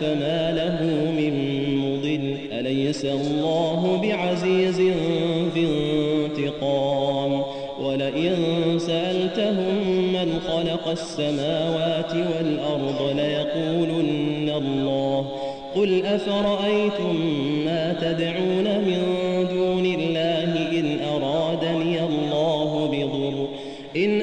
فما له من مضل. أليس الله بعزيز ذي انتقام؟ ولئن سألتهم من خلق السماوات والأرض ليقولن الله. قل أفرأيتم ما تدعون من دون الله إن أرادني الله بضر؟ إن